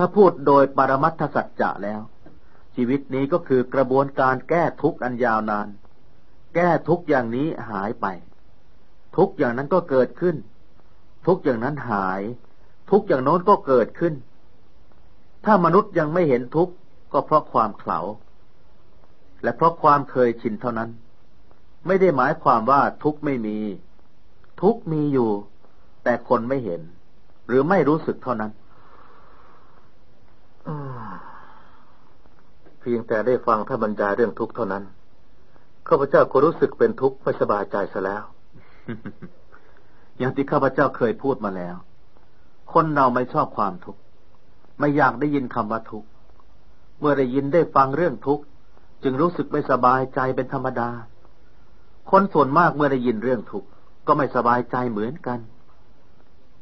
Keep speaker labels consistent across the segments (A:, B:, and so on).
A: ถ้าพูดโดยปรมัตถสัจจะแล้ว ชีวิตนี้ก็คือกระบวนการแก้ทุกข์อันยาวนาน แก้ทุกข์อย่างนี้หายไป ทุกข์อย่างนั้นก็เกิดขึ้น ทุกข์อย่างนั้นหาย ทุกข์อย่างโน้นก็เกิดขึ้น ถ้ามนุษย์ยังไม่เห็นทุกข์ก็เพราะความเขลาและเพราะความเคยชินเท่านั้น ไม่ได้หมายความว่าทุกข์ไม่มี ทุกข์มีอยู่ แต่คนไม่เห็น หรือไม่รู้สึกเท่านั้น
B: เพียงแต่ได้ฟังท่านบรรยายเรื่องทุกข์เท่านั้นข้าพเจ้าก็รู้สึกเป็นทุกข์ไม่สบายใจซะแล้ว
A: อย่างที่ข้าพเจ้าเคยพูดมาแล้ว คนเราไม่ชอบความทุกข์ไม่อยากได้ยินคำว่าทุกข์เมื่อได้ยินได้ฟังเรื่องทุกข์จึงรู้สึกไม่สบายใจเป็นธรรมดา คนส่วนมากเมื่อได้ยินเรื่องทุกข์ก็ไม่สบายใจเหมือนกัน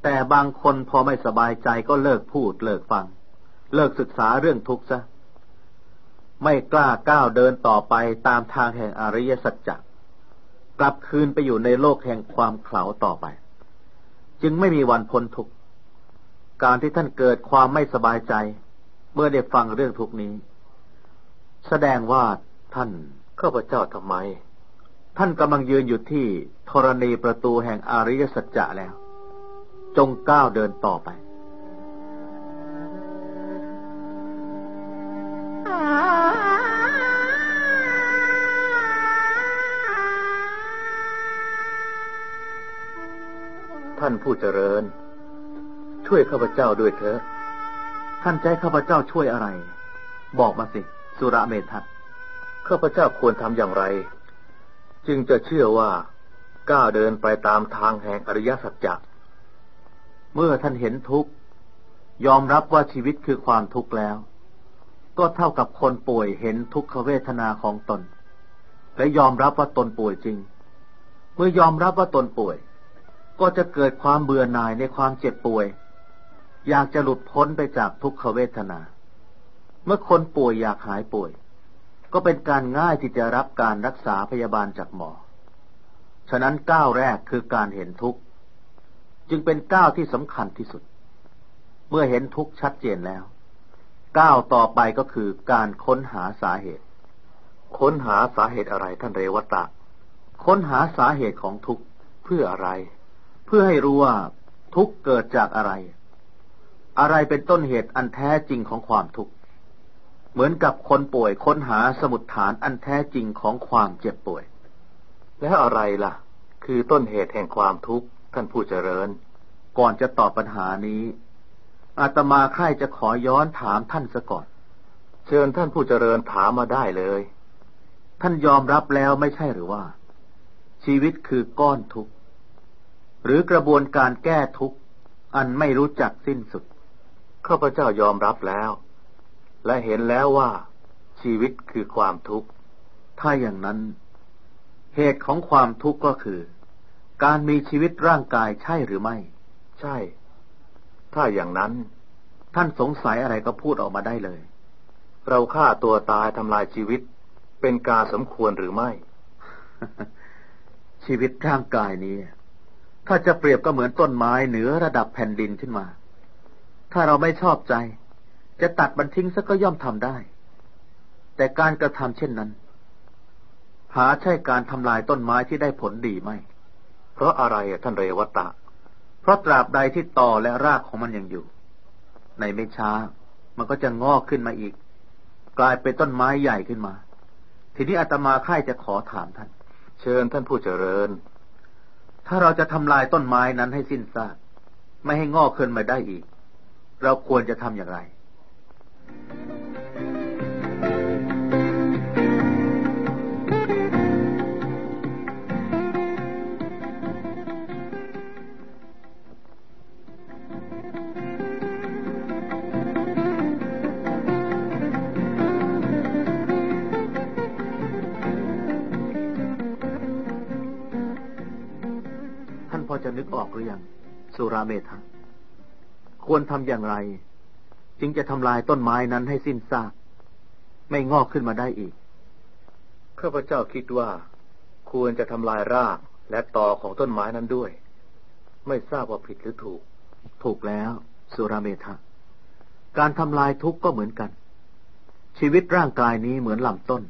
A: แต่บางคนพอไม่สบายใจก็เลิกพูดเลิกฟัง เลิกศึกษาเรื่องทุกข์ซะ ไม่กล้าก้าวเดินต่อไปตามทางแห่งอริยสัจจกลับคืนไปอยู่ในโลกแห่งความเข่าต่อไป จึงไม่มีวันพ้นทุกข์การที่ท่านเกิดความไม่สบายใจ เมื่อได้ฟังเรื่องทุกนี้ แสดงว่าท่าน
B: ข้าพเจ้าทำไม
A: ท่านกำลังยืนอยู่ที่ธรณีประตูแห่งอริยสัจจะแล้ว จงก้าวเดินต่อไป
B: ท่านผู้เจริญ ช่วยข้าพเจ้าด้วยเถอะ
A: ท่านใจข้าพเจ้าช่วยอะไร บอกมาสิ สุระเมธะ
B: ข้าพเจ้าควรทำอย่างไร จึงจะเชื่อว่าก้าวเดินไปตามทางแห่งอริยสัจจะ
A: เมื่อท่านเห็นทุกข์ยอมรับว่าชีวิตคือความทุกข์แล้ว ก็เท่ากับคนป่วยเห็นทุกขเวทนาของตน และยอมรับว่าตนป่วยจริง เมื่อยอมรับว่าตนป่วย ก็จะเกิดความเบื่อหน่ายในความเจ็บป่วย อยากจะหลุดพ้นไปจากทุกขเวทนา เมื่อคนป่วยอยากหายป่วย ก็เป็นการง่ายที่จะรับการรักษาพยาบาลจากหมอ ฉะนั้นก้าวแรกคือการเห็นทุกข์ จึงเป็นก้าวที่สำคัญที่สุด เมื่อเห็นทุกข์ชัดเจนแล้ว ก้าวต่อไปก็คือการค้นหาสาเหตุ
B: ค้นหาสาเหตุอะไรท่านเรวตะ
A: ค้นหาสาเหตุของทุกข์เพื่ออะไร เพื่อให้รู้ว่าทุกข์เกิดจากอะไร อะไรเป็นต้นเหตุอันแท้จริงของความทุกข์ เหมือนกับคนป่วยค้นหาสมุดฐานอันแท้จริงของความเจ็บป่วย
B: แล้วอะไรล่ะ คือต้นเหตุแห่งความทุกข์ท่านผู้เจริญ
A: ก่อนจะตอบปัญหานี้ อาตมาค่ายจะขอย้อนถามท่านซะก่อน
B: เชิญท่านผู้เจริญถามมาได้เลย
A: ท่านยอมรับแล้วไม่ใช่หรือว่า ชีวิตคือก้อนทุกข์ หรือกระบวนการแก้ทุกข์อันไม่รู้จักสิ้นสุด
B: ข้าพเจ้ายอมรับแล้ว และเห็นแล้วว่า ชีวิตคือความทุกข์
A: ถ้าอย่างนั้น เหตุของความทุกข์ก็คือ การมีชีวิตร่างกายใช่หรือไม่
B: ใช่ ถ้าอย่างนั้น
A: ท่านสงสัยอะไรก็พูดออกมาได้เลย
B: เราฆ่าตัวตายทำลายชีวิต เป็นการสมควรหรือไม่
A: ชีวิตร่างกายนี้ ถ้าจะเปรียบก็เหมือนต้นไม้เหนือระดับแผ่นดินขึ้นมา ถ้าเราไม่ชอบใจ จะตัดมันทิ้งซะก็ย่อมทำได้ แต่การกระทำเช่นนั้น หาใช่การทำลายต้นไม้ที่ได้ผลดีไหม
B: เพราะอะไรท่านเรวตะ
A: เพราะตราบใดที่ต่อและรากของมันยังอยู่ ในไม่ช้า มันก็จะงอกขึ้นมาอีก กลายเป็นต้นไม้ใหญ่ขึ้นมา ทีนี้อาตมาค่ายจะขอถามท่าน
B: เชิญท่านผู้เจริญ
A: ถ้าเราจะทำลายต้นไม้นั้นให้สิ้นซากไม่ให้งอกขึ้นมาได้อีก เราควรจะทำอย่างไร อจะนึกออกหรือยัง สุราเมธะควรทำอย่างไร จึงจะทำลายต้นไม้นั้นให้สิ้นซาก ไม่งอกขึ้นมาได้อีก
B: ข้าพเจ้าคิดว่า ควรจะทำลายรากและตอของต้นไม้นั้นด้วย ไม่ทราบว่าผิดหรือถูก
A: ถูกแล้ว สุราเมธะการทำลายทุกข์ก็เหมือนกัน ชีวิตร่างกายนี้เหมือนลำต้น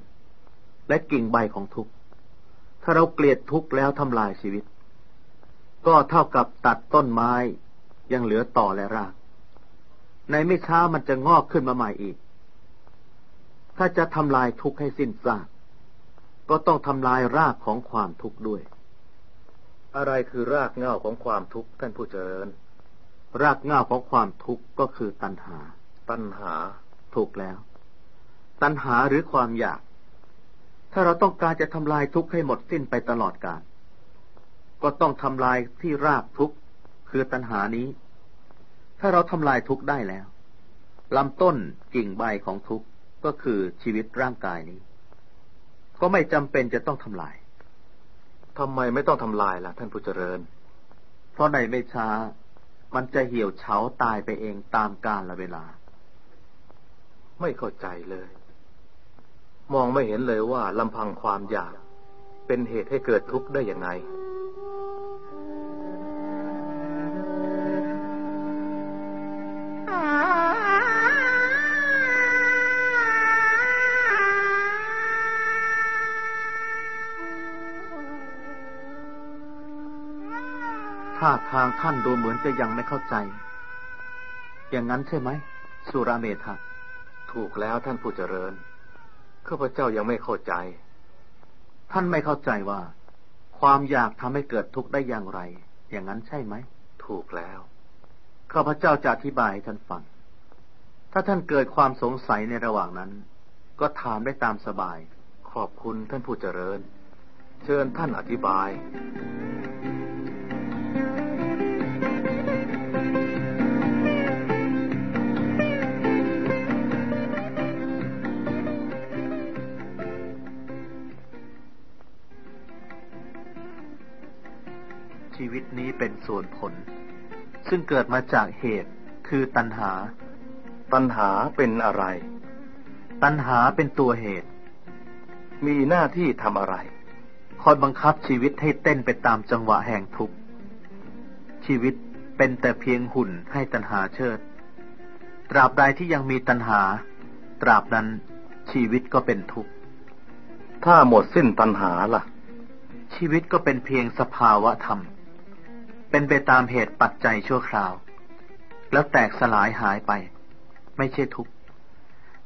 A: และกิ่งใบของทุกข์ถ้าเราเกลียดทุกข์แล้วทำลายชีวิต ก็เท่ากับตัดต้นไม้ยังเหลือต่อและราก ในไม่ช้ามันจะงอกขึ้นมาใหม่อีก ถ้าจะทำลายทุกข์ให้สิ้นซากก็ต้องทำลายรากของความทุกข์ด้วย
B: อะไรคือรากเหง้าของความทุกข์ท่านผู้เจริญ
A: รากเหง้าของความทุกข์ก็คือตัณหา
B: ตัณหา
A: ถูกแล้ว ตัณหาหรือความอยาก ถ้าเราต้องการจะทำลายทุกข์ให้หมดสิ้นไปตลอดกาล ก็ต้องทำลายที่รากทุกข์คือตัณหานี้ ถ้าเราทำลายทุกข์ได้แล้วลำต้นกิ่งใบของทุกข์ก็คือชีวิตร่างกายนี้ ก็ไม่จำเป็นจะต้องทำลาย
B: ทำไมไม่ต้องทำลายล่ะ ท่านผู้เจริญ
A: เพราะในไม่ช้า มันจะเหี่ยวเฉาตายไปเองตามกาลละเวลา
B: ไม่เข้าใจเลย มองไม่เห็นเลยว่าลำพังความอยาก เป็นเหตุให้เกิดทุกข์ได้อย่างไง
A: ท่าทางท่านดูเหมือนจะยังไม่เข้าใจ อย่างนั้นใช่ไหม สุราเมธะ
B: ถูกแล้วท่านผู้เจริญข้าพเจ้ายังไม่เข้าใจ
A: ท่านไม่เข้าใจว่า ความอยากทำให้เกิดทุกข์ได้อย่างไร อย่างนั้นใช่ไหม
B: ถูกแล้ว
A: ข้าพเจ้าจะอธิบายให้ท่านฟัง ถ้าท่านเกิดความสงสัยในระหว่างนั้น ก็ถามได้ตามสบาย
B: ขอบคุณท่านผู้เจริญ เชิญท่านอธิบาย
A: วิตนี้เป็นส่วนผล ซึ่งเกิดมาจากเหตุคือตัณหา
B: ตัณหาเป็นอะไร
A: ตัณหาเป็นตัวเหตุ
B: มีหน้าที่ทำอะไร
A: คอยบังคับชีวิตให้เต้นไปตามจังหวะแห่งทุกข์ ชีวิตเป็นแต่เพียงหุ่นให้ตัณหาเชิด ตราบใดที่ยังมีตัณหา ตราบนั้นชีวิตก็เป็นทุกข์
B: ถ้าหมดสิ้นตัณหาล่ะ
A: ชีวิตก็เป็นเพียงสภาวะธรรม เป็นไปตามเหตุปัจจัยชั่วคราว แล้วแตกสลายหายไป ไม่ใช่ทุกข์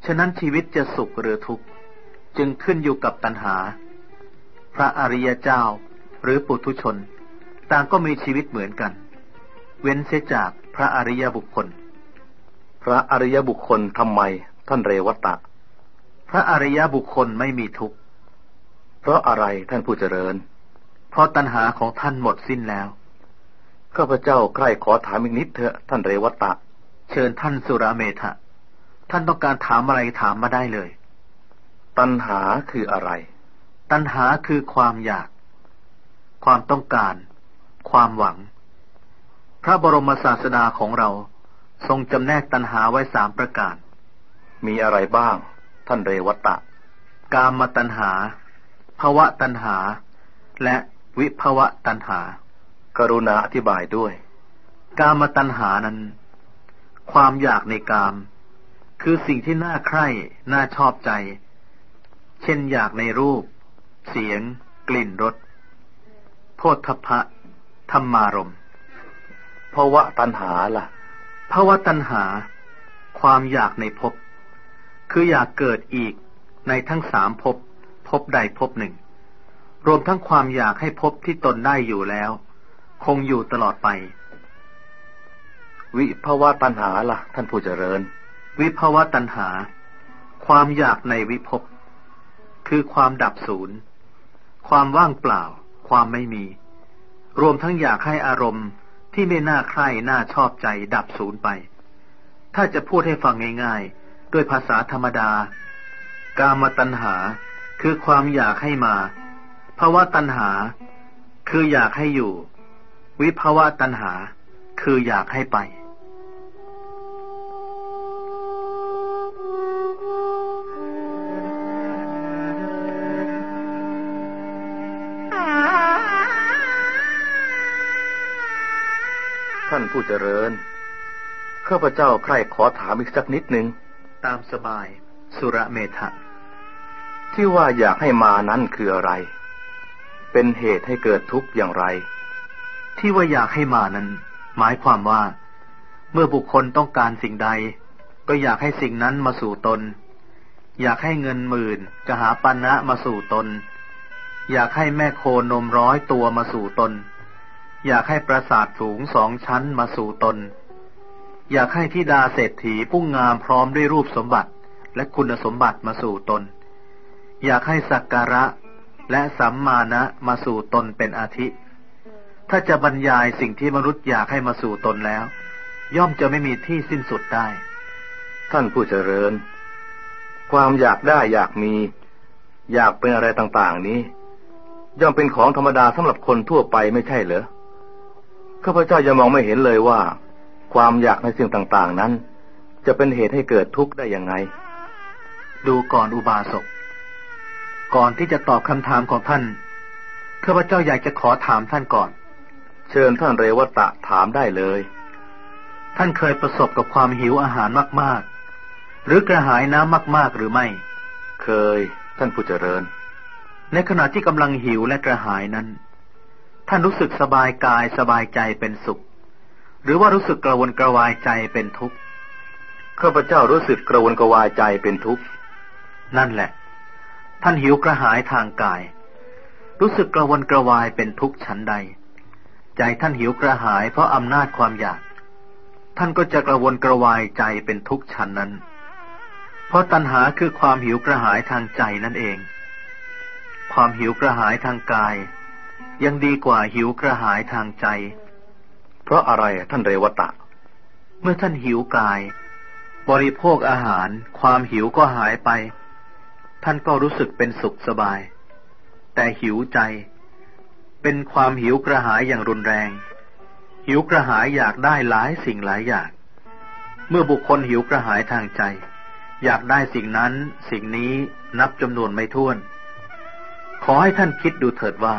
A: ฉะนั้นชีวิตจะสุขหรือทุกข์ จึงขึ้นอยู่กับตัณหา พระอริยเจ้าหรือปุถุชน ต่างก็มีชีวิตเหมือนกัน เว้นเสียจากพระอริยบุคคล
B: พระอริยบุคคลทำไมท่านเรวัตะ
A: พระอริยบุคคลไม่มีทุกข์
B: เพราะอะไรท่านผู้เจริญ
A: เพราะตัณหาของท่านหมดสิ้นแล้ว
B: ข้าพเจ้าใครขอถามอีกนิดเถอะท่านเรวัตะ
A: เชิญท่านสุราเมธะท่านต้องการถามอะไรถามมาได้เลย
B: ตัณหาคืออะไร
A: ตัณหาคือความอยาก ความต้องการ ความหวัง พระบรมศาสดาของเราทรงจำแนกตัณหาไว้สามประการ
B: มีอะไรบ้าง ท่านเรวัตะ
A: กามตัณหาภวะตัณหา และวิภวะตัณหา
B: กรุณาอธิบายด้วย
A: กามตัณหานั้น ความอยากในกาม คือสิ่งที่น่าใคร่น่าชอบใจ เช่นอยากในรูป เสียง กลิ่นรสโพธพะธรรมารมณ์
B: เพราว่าตัณหาล่ะ
A: ภาวะตัณหา ความอยากในภพคืออยากเกิดอีกในทั้งสามภพภพใดภพหนึ่ง รวมทั้งความอยากให้ภพที่ตนได้อยู่แล้ว คงอยู่ตลอดไป
B: วิภาวะตัณหาล่ะ ท่านผู้เจริญ
A: วิภาวะตัณหา ความอยากในวิภพคือความดับศูนย์ ความว่างเปล่า ความไม่มี รวมทั้งอยากให้อารมณ์ที่ไม่น่าใคร่น่าชอบใจ ดับศูนย์ไป ถ้าจะพูดให้ฟังง่ายๆ ด้วยภาษาธรรมดา กามตัณหา คือความอยากให้มาภาวะตัณหา คืออยากให้อยู่ วิภาวะตัณหาคืออยากให้ไป
B: ท่านผู้เจริญขข้าพเจ้าใครขอถามอีกสักนิดหนึ่ง
A: ตามสบาย สุระเมธะ
B: ที่ว่าอยากให้มานั้นคืออะไร เป็นเหตุให้เกิดทุกข์อย่างไร
A: ที่ว่าอยากให้มานั้น หมายความว่า เมื่อบุคคลต้องการสิ่งใด ก็อยากให้สิ่งนั้นมาสู่ตน อยากให้เงินหมื่นจะหาปันนะมาสู่ตน อยากให้แม่โคนมร้อยตัวมาสู่ตน อยากให้ปราสาทสูงสองชั้นมาสู่ตน อยากให้ธิดาเศรษฐีผู้งามพร้อมด้วยรูปสมบัติและคุณสมบัติมาสู่ตน อยากให้สักการะและสัมมาณะมาสู่ตนเป็นอาทิ ถ้าจะบรรยายสิ่งที่มนุษย์อยากให้มาสู่ตนแล้ว ย่อมจะไม่มีที่สิ้นสุดได้
B: ท่านผู้เจริญ ความอยากได้อยากมี อยากเป็นอะไรต่างๆ นี้ ย่อมเป็นของธรรมดาสำหรับคนทั่วไปไม่ใช่เหรอข้าพเจ้ายังมองไม่เห็นเลยว่า ความอยากในสิ่งต่างๆ นั้น จะเป็นเหตุให้เกิดทุกข์ได้ยังไง
A: ดูก่อนอุบาสกก่อนที่จะตอบคำถามของท่านข้าพเจ้าอยากจะขอถามท่านก่อน
B: เชิญท่านเรวตะถามได้เลย
A: ท่านเคยประสบกับความหิวอาหารมาก ๆ หรือกระหายน้ำมาก ๆ หรือไม่
B: เคย ท่านผู้เจริญ
A: ในขณะที่กำลังหิวและกระหายนั้น ท่านรู้สึกสบายกายสบายใจเป็นสุข หรือว่ารู้สึกกระวนกระวายใจเป็นทุกข์
B: ข้าพเจ้ารู้สึกกระวนกระวายใจเป็นทุกข์
A: นั่นแหละ ท่านหิวกระหายทางกาย รู้สึกกระวนกระวายเป็นทุกข์ฉันใด ใจท่านหิวกระหายเพราะอำนาจความอยาก ท่านก็จะกระวนกระวายใจเป็นทุกข์ฉันนั้น เพราะตัณหาคือความหิวกระหายทางใจนั่นเอง ความหิวกระหายทางกาย ยังดีกว่าหิวกระหายทางใจ
B: เพราะอะไรท่านเรวตะ
A: เมื่อท่านหิวกาย บริโภคอาหาร ความหิวก็หายไป ท่านก็รู้สึกเป็นสุขสบาย แต่หิวใจ เป็นความหิวกระหายอย่างรุนแรง หิวกระหายอยากได้หลายสิ่งหลายอย่าง เมื่อบุคคลหิวกระหายทางใจ อยากได้สิ่งนั้น สิ่งนี้นับจำนวนไม่ถ้วน ขอให้ท่านคิดดูเถิดว่า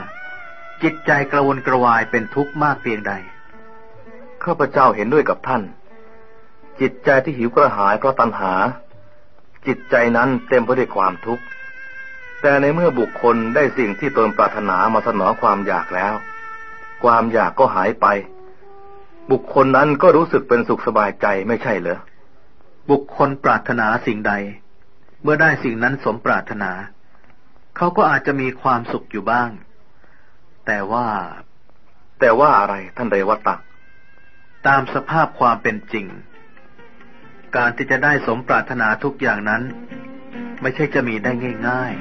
A: จิตใจกระวนกระวายเป็นทุกข์มากเพียงใด
B: ข้าพเจ้าเห็นด้วยกับท่าน จิตใจที่หิวกระหายเพราะตัณหา จิตใจนั้นเต็มไปด้วยความทุกข์ แต่ในเมื่อบุคคลได้สิ่งที่ตนปรารถนามาสนองความอยากแล้ว ความอยากก็หายไป บุคคลนั้นก็รู้สึกเป็นสุขสบายใจไม่ใช่เหรอ
A: บุคคลปรารถนาสิ่งใด เมื่อได้สิ่งนั้นสมปรารถนา เขาก็อาจจะมีความสุขอยู่บ้าง แต่ว่า
B: แต่ว่าอะไรท่านเรวตะ
A: ตามสภาพความเป็นจริง การที่จะได้สมปรารถนาทุกอย่างนั้น ไม่ใช่จะมีได้ง่าย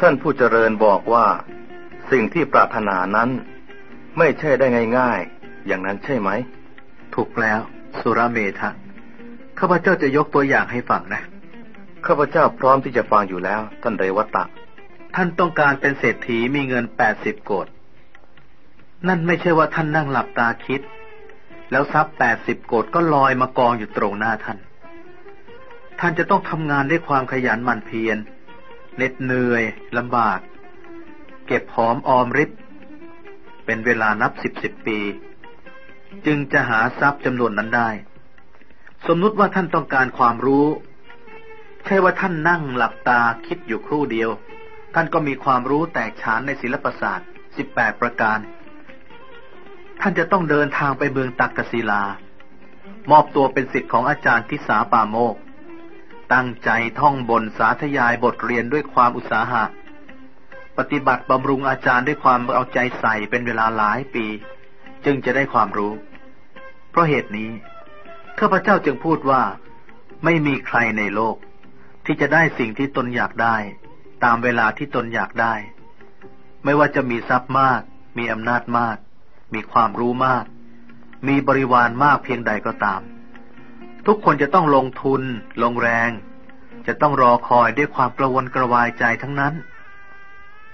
B: ท่านผู้เจริญบอกว่า สิ่งที่ปรารถนานั้น ไม่ใช่ได้ง่ายๆ อย่างนั้นใช่ไหม
A: ๆถูกแล้ว สุรเมธะข้าพเจ้าจะยกตัวอย่างให้ฟังนะ
B: ข้าพเจ้าพร้อมที่จะฟังอยู่แล้ว ท่านเรวตะ
A: ท่านต้องการเป็นเศรษฐีมีเงินแปดสิบโกด นั่นไม่ใช่ว่าท่านนั่งหลับตาคิด แล้วทรัพย์แปดสิบโกดก็ลอยมากองอยู่ตรงหน้าท่าน ท่านจะต้องทำงานด้วยความขยันหมั่นเพียรเหน็ดเหนื่อยลำบาก เก็บหอมออมริบเป็นเวลานับสิบสิบปี จึงจะหาทรัพย์จำนวนนั้นได้ สมมุติว่าท่านต้องการความรู้ ใช่ว่าท่านนั่งหลับตาคิดอยู่ครู่เดียว ท่านก็มีความรู้แตกฉานในศิลปศาสตร์สิบแปดประการ ท่านจะต้องเดินทางไปเมืองตักกศิลา มอบตัวเป็นสิทธิ์ของอาจารย์ทิสาปาโมก ตั้งใจท่องบนสาธยายบทเรียนด้วยความอุตสาหะ ปฏิบัติบำรุงอาจารย์ด้วยความเอาใจใส่เป็นเวลาหลายปี จึงจะได้ความรู้ เพราะเหตุนี้ข้าพเจ้าจึงพูดว่าไม่มีใครในโลก ที่จะได้สิ่งที่ตนอยากได้ ตามเวลาที่ตนอยากได้ ไม่ว่าจะมีทรัพย์มาก มีอำนาจมาก มีความรู้มาก มีบริวารมากเพียงใดก็ตาม ทุกคนจะต้องลงทุน ลงแรง จะต้องรอคอยด้วยความกระวนกระวายใจทั้งนั้น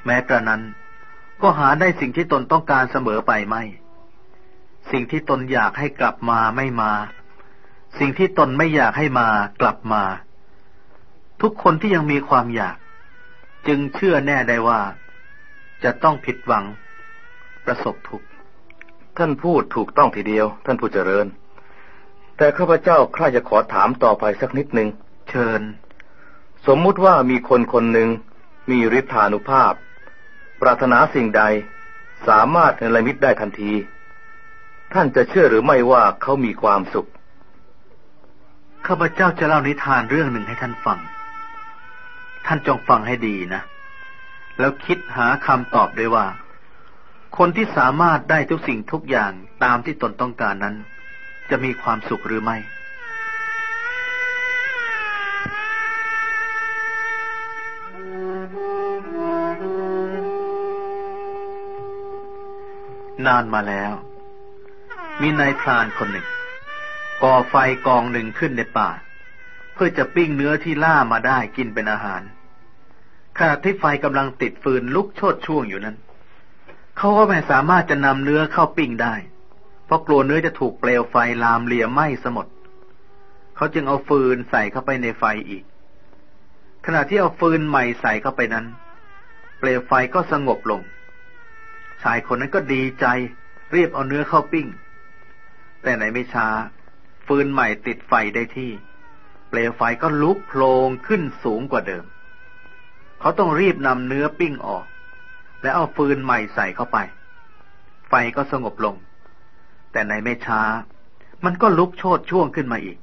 A: แม้กระนั้น ก็หาได้สิ่งที่ตนต้องการเสมอไปไม่ สิ่งที่ตนอยากให้กลับมาไม่มา สิ่งที่ตนไม่อยากให้มากลับมา ทุกคนที่ยังมีความอยาก จึงเชื่อแน่ได้ว่า จะต้องผิดหวัง ประสบทุกข์
B: ท่านพูดถูกต้องทีเดียว ท่านผู้เจริญ แต่ข้าพเจ้าใคร่จะขอถามต่อไปสักนิดหนึ่ง
A: เชิญ
B: สมมุติว่ามีคนคนหนึ่งมีฤทธานุภาพ ปรารถนาสิ่งใดสามารถเนรมิตได้ทันที ท่านจะเชื่อหรือไม่ว่าเขามีความสุข
A: ข้าพเจ้าจะเล่านิทานเรื่องหนึ่งให้ท่านฟัง ท่านจงฟังให้ดีนะ แล้วคิดหาคำตอบด้วยว่า คนที่สามารถได้ทุกสิ่งทุกอย่างตามที่ตนต้องการนั้น จะมีความสุขหรือไม่ นานมาแล้ว มีนายพรานคนหนึ่ง ก่อไฟกองหนึ่งขึ้นในป่า เพื่อจะปิ้งเนื้อที่ล่ามาได้กินเป็นอาหารขณะที่ไฟกำลังติดฟืนลุกโชดช่วงอยู่นั้น เขาก็ไม่สามารถจะนำเนื้อเข้าปิ้งได้ เพราะกลัวเนื้อจะถูกเปลวไฟลามเลียไหม้สมดเขาจึงเอาฟืนใส่เข้าไปในไฟอีก ขณะที่เอาฟืนใหม่ใส่เข้าไปนั้น เปลวไฟก็สงบลง ชายคนนั้นก็ดีใจรีบเอาเนื้อเข้าปิ้ง แต่ไหนไม่ช้า ฟืนใหม่ติดไฟได้ที่ เปลวไฟก็ลุกโผลงขึ้นสูงกว่าเดิม เขาต้องรีบนำเนื้อปิ้งออก และเอาฟืนใหม่ใส่เข้าไป ไฟก็สงบลง แต่ในไม่ช้า มันก็ลุกโชดช่วงขึ้นมาอีก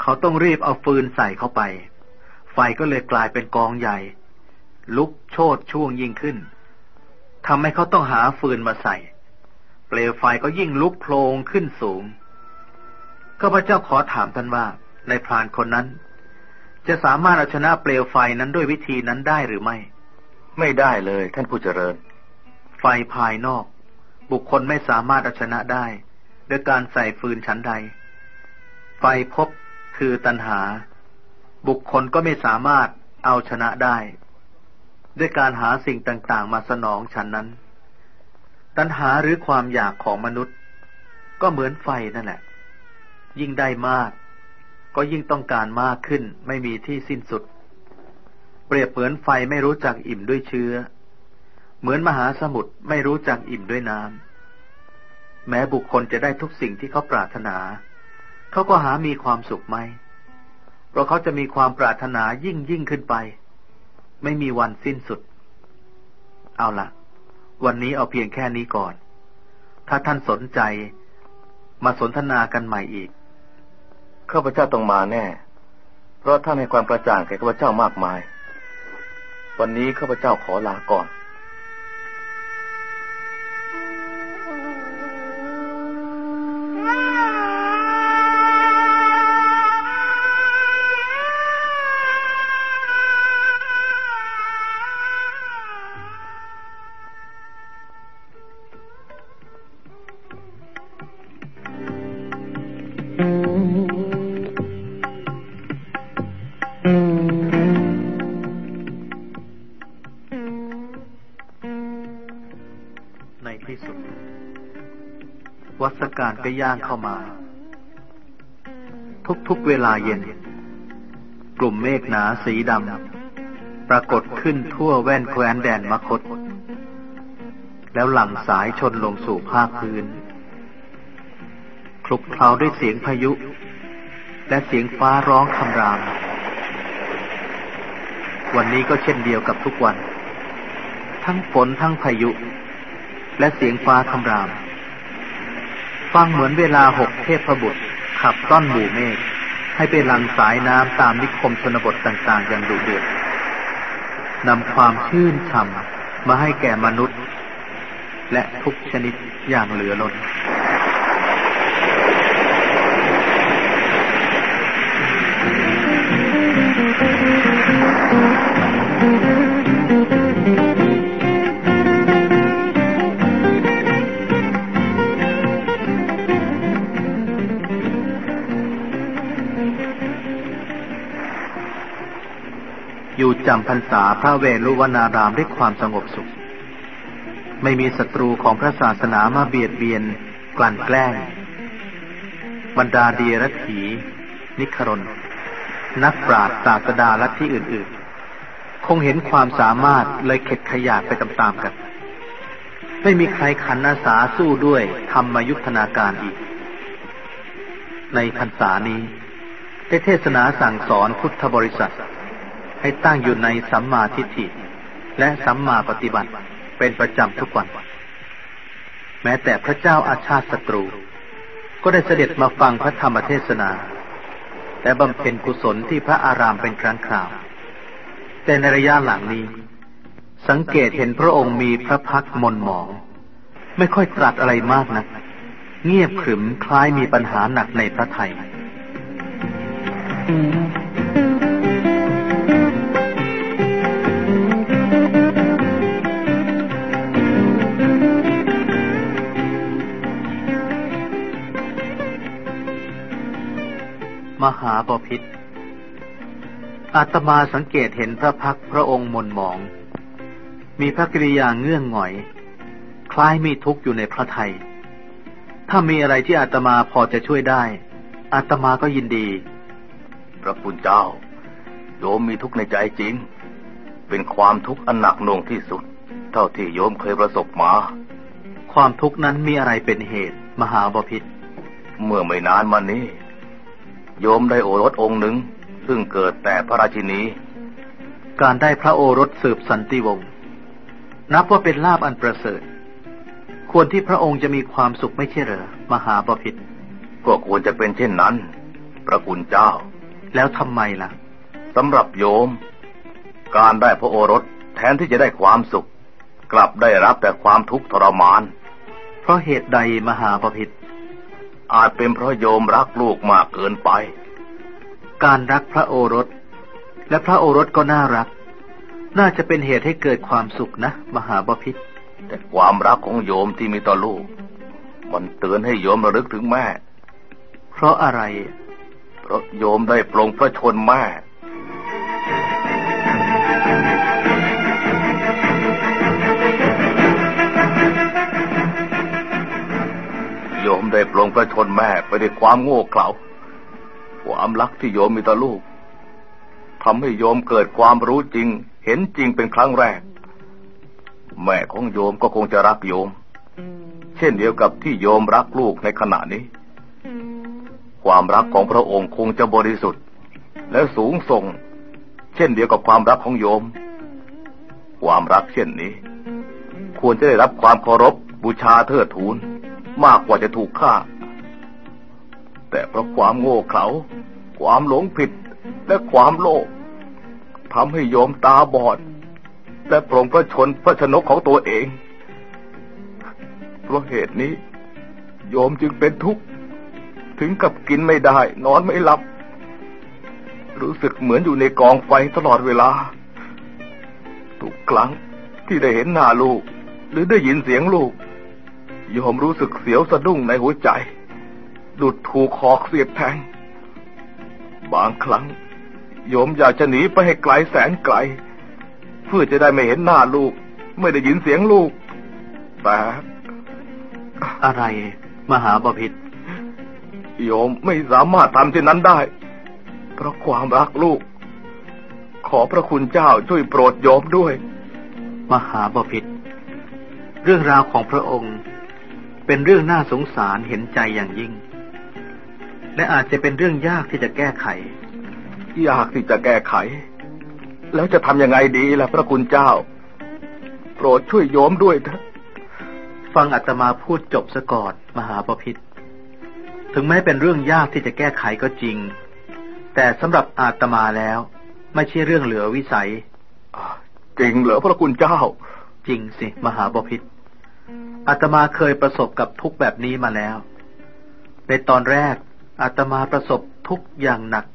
A: เขาต้องรีบเอาฟืนใส่เข้าไป ไฟก็เลยกลายเป็นกองใหญ่ ลุกโชดช่วงยิ่งขึ้นทำให้เขาต้องหาฟืนมาใส่ เปลวไฟก็ยิ่งลุกโพลงขึ้นสูงข้าพเจ้าขอถามท่านว่าในพรานคนนั้น จะสามารถเอาชนะเปลวไฟนั้นด้วยวิธีนั้นได้หรือไม่
B: ไม่ได้เลยท่านผู้เจริญ
A: ไฟภายนอก บุคคลไม่สามารถเอาชนะได้ด้วยการใส่ฟืนชั้นใด ไฟพบคือตัณหา บุคคลก็ไม่สามารถเอาชนะได้ ด้วยการหาสิ่งต่างๆ มาสนองฉันนั้น ตัณหาหรือความอยากของมนุษย์ ก็เหมือนไฟนั่นแหละ ยิ่งได้มาก ก็ยิ่งต้องการมากขึ้นไม่มีที่สิ้นสุด เปรียบเหมือนไฟไม่รู้จักอิ่มด้วยเชื้อ เหมือนมหาสมุทรไม่รู้จักอิ่มด้วยน้ำแม้บุคคลจะได้ทุกสิ่งที่เขาปรารถนา เขาก็หามีความสุขไหมเพราะเขาจะมีความปรารถนายิ่งยิ่งขึ้นไป ไม่มีวันสิ้นสุด เอาละวันนี้เอาเพียงแค่นี้ก่อน ถ้าท่านสนใจมาสนทนากันใหม่อีก
B: ข้าพเจ้าต้องมาแน่ เพราะท่านให้ความกระจ่างแก่ข้าพเจ้ามากมาย วันนี้ข้าพเจ้าขอลาก่อน
A: วัสการก็ย่างเข้ามา ทุกๆเวลาเย็น กลุ่มเมฆหนาสีดำปรากฏขึ้นทั่วแว่นแคว้นแดนมคต แล้วหลั่งสายชนลงสู่ภาคพื้นคลุกเคล้าด้วยเสียงพายุ และเสียงฟ้าร้องคำราม วันนี้ก็เช่นเดียวกับทุกวัน ทั้งฝนทั้งพายุ และเสียงฟ้าคำราม ฟังเหมือนเวลาหกเทพบุตร ขับต้อนหมู่เมฆให้ไปลังสายน้ำตามนิคมชนบทต่างๆ อย่างดุเดือดนำความชื่นช่ำมาให้แก่มนุษย์ และทุกชนิดอย่างเหลือล้น อยู่จำพรรษาพระเวรุวนารามด้วยความสงบสุข ไม่มีศัตรูของพระศาสนามาเบียดเบียน กลั่นแกล้ง บรรดาเดียรถี นิครนนักปราชญ์ศาสดาลัทธิอื่นๆ คงเห็นความสามารถเลยเข็ดขยาดไปตามๆกัน ไม่มีใครขันอาสาสู้ด้วยทำมายุทธนาการอีก ในพรรษานี้ได้เทศนาสั่งสอนพุทธบริษัท ให้ตั้งอยู่ในสัมมาทิฏฐิและสัมมาปฏิบัติเป็นประจำทุกวัน แม้แต่พระเจ้าอาชาติศัตรู ก็ได้เสด็จมาฟังพระธรรมเทศนา และบำเพ็ญกุศลที่พระอารามเป็นครั้งคราว แต่ในระยะหลังนี้ สังเกตเห็นพระองค์มีพระพักมนหมอง ไม่ค่อยตรัสอะไรมากนะัก เงียบขรึมคล้ายมีปัญหาหนักในพระไทย มหาบพิษอาตมาสังเกตเห็นพระพักพระองค์มนหมอง มีพระกิริยาเงื่องหงอย คล้ายมีทุกข์อยู่ในพระไทย ถ้ามีอะไรที่อาตมาพอจะช่วยได้ อาตมาก็ยินดี
B: พระคุณเจ้า โยมมีทุกข์ในใจจริง เป็นความทุกข์อันหนักหน่วงที่สุด เท่าที่โยมเคยประสบมา
A: ความทุกข์นั้นมีอะไรเป็นเหตุ มหาบพิษ
B: เมื่อไม่นานมานี้ โยมได้โอรสองค์หนึ่ง ซึ่งเกิดแต่พระราชินี
A: การได้พระโอรสสืบสันติวงศ์นับว่าเป็นลาบอันประเสริฐ ควรที่พระองค์จะมีความสุขไม่ใช่เหรอมหาบพิตร
B: ก็ควรจะเป็นเช่นนั้น พระคุณเจ้า
A: แล้วทำไมล่ะ
B: สำหรับโยม การได้พระโอรสแทนที่จะได้ความสุข กลับได้รับแต่ความทุกข์ทรมาน
A: เพราะเหตุใดมหาบพิตร
B: อาจเป็นเพราะโยมรักลูกมากเกินไป
A: การรักพระโอรส และพระโอรสก็น่ารัก น่าจะเป็นเหตุให้เกิดความสุขนะ มหาบพิษ
B: แต่ความรักของโยมที่มีต่อลูก มันเตือนให้โยมระลึกถึงแม่
A: เพราะอะไร
B: เพราะโยมได้ปรงพระชนแม่ มได้ปลงพระชนแม่ไปด้วยความโง่เขลาความรักที่โยมมีต่อลูกทำให้โยมเกิดความรู้จริง เห็นจริงเป็นครั้งแรก แม่ของโยมก็คงจะรักโยม เช่นเดียวกับที่โยมรักลูกในขณะนี้ ความรักของพระองค์คงจะบริสุทธิ์ และสูงส่ง เช่นเดียวกับความรักของโยม ความรักเช่นนี้ ควรจะได้รับความเคารพบูชาเทิดทูน มากกว่าจะถูกฆ่า แต่เพราะความโง่เขลาความหลงผิดและความโลภทำให้โยมตาบอด และปรงพระชนพระชนกของตัวเอง เพราะเหตุนี้ โยมจึงเป็นทุกข์ ถึงกับกินไม่ได้ นอนไม่หลับ รู้สึกเหมือนอยู่ในกองไฟตลอดเวลา ทุกครั้งที่ได้เห็นหน้าลูก หรือได้ยินเสียงลูก โยมรู้สึกเสียวสะดุ้งในหัวใจ ดุดถูกหอกเสียบแทง บางครั้ง โยมอยากจะหนีไปให้ไกลแสนไกล เพื่อจะได้ไม่เห็นหน้าลูก ไม่ได้ยินเสียงลูก แต่
A: อะไร มหาบพิษ
B: โยมไม่สามารถทำเช่นนั้นได้ เพราะความรักลูก ขอพระคุณเจ้าช่วยโปรดโยมด้วย
A: มหาบพิษเรื่องราวของพระองค์ เป็นเรื่องน่าสงสารเห็นใจอย่างยิ่ง และอาจจะเป็นเรื่องยากที่จะแก้ไข
B: ยากที่จะแก้ไข แล้วจะทำยังไงดีล่ะพระคุณเจ้า โปรดช่วยโยมด้วยเถอะ
A: ฟังอาตมาพูดจบซะก่อนมหาปพิธถึงแม้เป็นเรื่องยากที่จะแก้ไขก็จริง แต่สำหรับอาตมาแล้ว ไม่ใช่เรื่องเหลือวิสัย
B: จริงเหรอพระคุณเจ้า
A: จริงสิ มหาปพิธ อาตมาเคยประสบกับทุกแบบนี้มาแล้ว ในตอนแรกอาตมาประสบทุกอย่างหนัก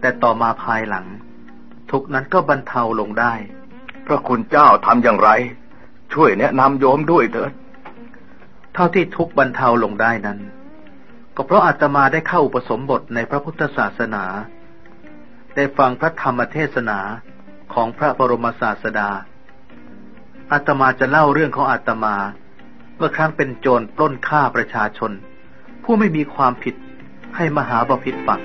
A: แต่ต่อมาภายหลัง ทุกนั้นก็บรรเทาลงได้
B: พระคุณเจ้าทำอย่างไร ช่วยแนะนำโยมด้วยเถิด
A: เท่าที่ทุกบรรเทาลงได้นั้น ก็เพราะอาตมาได้เข้าอุปสมบทในพระพุทธศาสนา ได้ฟังพระธรรมเทศนาของพระบรมศาสดา อาตมาจะเล่าเรื่องของอาตมาเมื่อครั้งเป็นโจรปล้นฆ่าประชาชน ผู้ไม่มีความผิดให้มหาบพิตรฟัง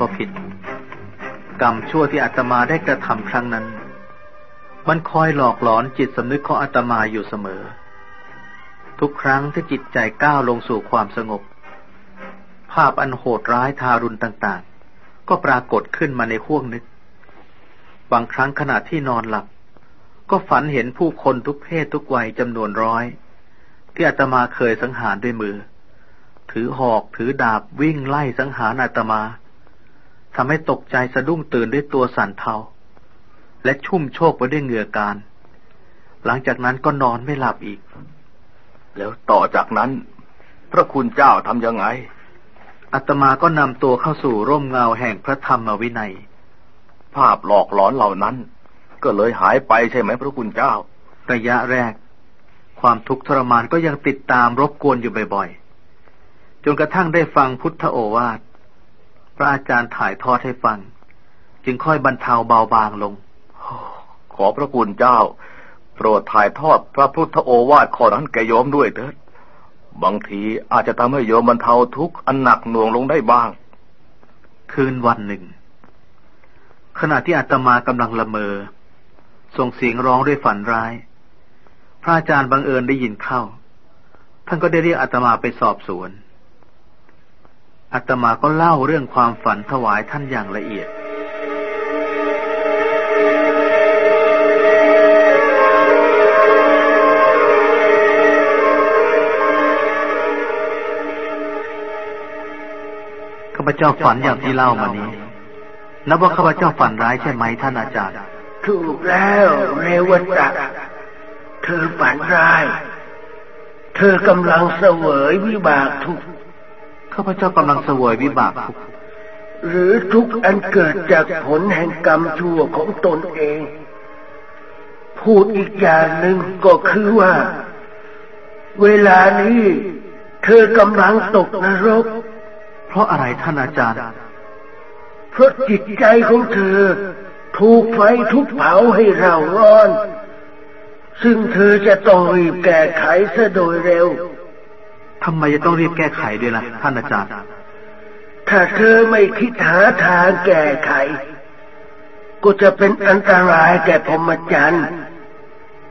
A: บพิษกรรมชั่วที่อาตมาได้กระทำครั้งนั้น มันคอยหลอกหลอนจิตสำนึกของอาตมาอยู่เสมอ ทุกครั้งที่จิตใจก้าวลงสู่ความสงบ ภาพอันโหดร้ายทารุณต่างๆ ก็ปรากฏขึ้นมาในห้วงนึก บางครั้งขณะที่นอนหลับ ก็ฝันเห็นผู้คนทุกเพศทุกวัยจำนวนร้อย ที่อาตมาเคยสังหารด้วยมือถือหอกถือดาบวิ่งไล่สังหารอาตมา ทำให้ตกใจสะดุ้งตื่นด้วยตัวสั่นเทา และชุ่มโชกไปด้วยเหงื่อการ หลังจากนั้นก็นอนไม่หลับอีก
B: แล้วต่อจากนั้น พระคุณเจ้าทำยังไง
A: อาตมาก็นำตัวเข้าสู่ร่มเงาแห่งพระธรรมวินัย
B: ภาพหลอกหลอนเหล่านั้น ก็เลยหายไปใช่ไหมพระคุณเจ้า
A: ระยะแรก ความทุกข์ทรมานก็ยังติดตามรบกวนอยู่บ่อยๆ จนกระทั่งได้ฟังพุทธโอวาท พระอาจารย์ถ่ายทอดให้ฟัง จึงค่อยบรรเทาเบาบางลง
B: ขอพระคุณเจ้า โปรดถ่ายทอดพระพุทธโอวาทข้อนั้นแก่โยมด้วยเถิดบางทีอาจจะทำให้โยมบรรเทาทุกข์อันหนักหน่วงลงได้บ้าง
A: คืนวันหนึ่ง ขณะที่อาตมากำลังละเมอ ส่งเสียงร้องด้วยฝันร้าย พระอาจารย์บังเอิญได้ยินเข้า ท่านก็ได้เรียกอาตมาไปสอบสวน อาตมาก็เล่าเรื่องความฝันถวายท่านอย่างละเอียด ข้าพเจ้าฝันอย่างที่เล่ามานี้ นับว่าข้าพเจ้าฝันร้ายใช่ไหมท่านอาจารย์
C: ถูกแล้วเรวัตะเธอฝันร้าย เธอกำลังเสวยวิบากทุก
A: ข้าพเจ้ากำลังเสวยวิบากทุก
C: หรือทุกอันเกิดจากผลแห่งกรรมชั่วของตนเอง พูดอีกอย่างหนึ่งก็คือว่า เวลานี้ เธอกำลังตกนรก
A: เพราะอะไรท่านอาจารย์
C: เพราะจิตใจของเธอ ถูกไฟทุกเผาให้เราร้อน ซึ่งเธอจะต้องรีบแก้ไขซะโดยเร็ว
A: ทำไมจะต้องรีบแก้ไขด้วยล่ะท่านอาจารย์
C: ถ้าเธอไม่คิดหาทางแก้ไข ก็จะเป็นอันตรายแก่พมจันทร์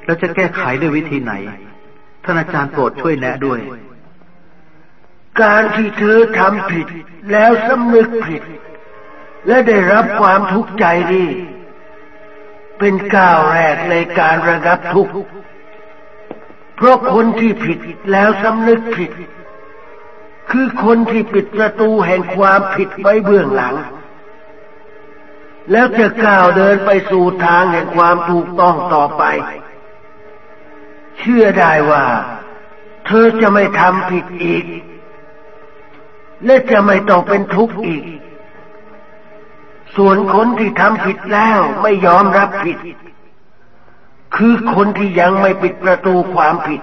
A: เราจะแก้ไขด้วยวิธีไหน ท่านอาจารย์โปรดช่วยแนะด้วย
C: การที่เธอทำผิดแล้วสำนึกผิด และได้รับความทุกข์ใจนี่เป็นก้าวแรกในการระงับทุกข์ เพราะคนที่ผิดแล้วสำนึกผิด คือคนที่ปิดประตูแห่งความผิดไว้เบื้องหลัง แล้วจะก้าวเดินไปสู่ทางแห่งความถูกต้องต่อไป เชื่อได้ว่า เธอจะไม่ทำผิดอีก และจะไม่ต้องเป็นทุกข์อีก ส่วนคนที่ทำผิดแล้วไม่ยอมรับผิด คือคนที่ยังไม่ปิดประตูความผิด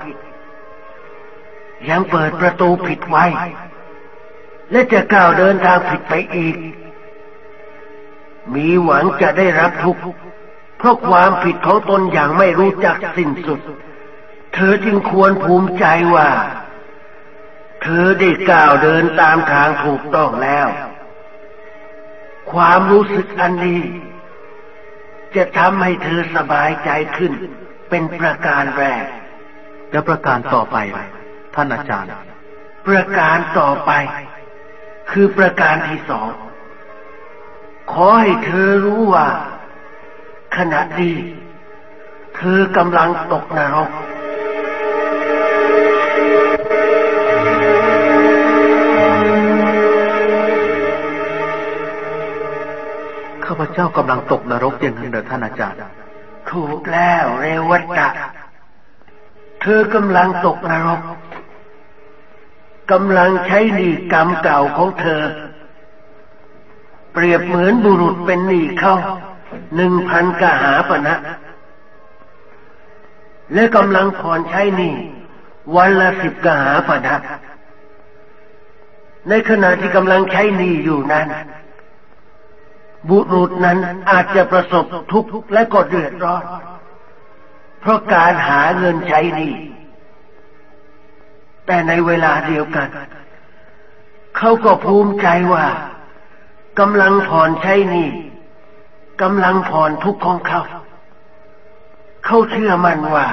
C: ยังเปิดประตูผิดไว้ และจะก้าวเดินทางผิดไปอีก มีหวังจะได้รับทุกข์เพราะความผิดของตนอย่างไม่รู้จักสิ้นสุด เธอจึงควรภูมิใจว่า เธอได้ก้าวเดินตามทางถูกต้องแล้ว ความรู้สึกอันนี้ จะทำให้เธอสบายใจขึ้น เป็นประการแรก
A: และประการต่อไป ท่านอาจารย์
C: ประการต่อไป คือประการที่สอง ขอให้เธอรู้ว่า ขณะนี้เธอกำลังตกนรก
A: เจ้ากำลังตกนรกอย่างนั้นเด้อท่านอาจารย์
C: ถูกแล้วเรวัตะ เธอกำลังตกนรกกำลังใช้หนีกรรมเก่าของเธอ เปรียบเหมือนบุรุษเป็นหนีเข้าหนึ่งพันกหาปณะและกำลังผ่อนใช้หนี้วันละสิบกหาปณะในขณะที่กำลังใช้หนี้อยู่นั้น บุรุษนั้นอาจจะประสบทุกข์และก็เดือดร้อน เพราะการหาเงินใช้นี้แต่ในเวลาเดียวกัน เขาก็ภูมิใจว่ากำลังผ่อนใช้นี้กำลังผ่อนทุกข์ของเขา เขาเชื่อมั่นว่า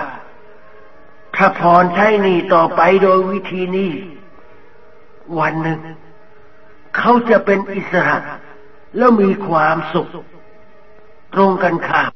C: ถ้าผ่อนใช้นี้ต่อไปโดยวิธีนี้ วันหนึ่ง เขาจะเป็นอิสระ แล้วมีความสุข ตรงกันข้าม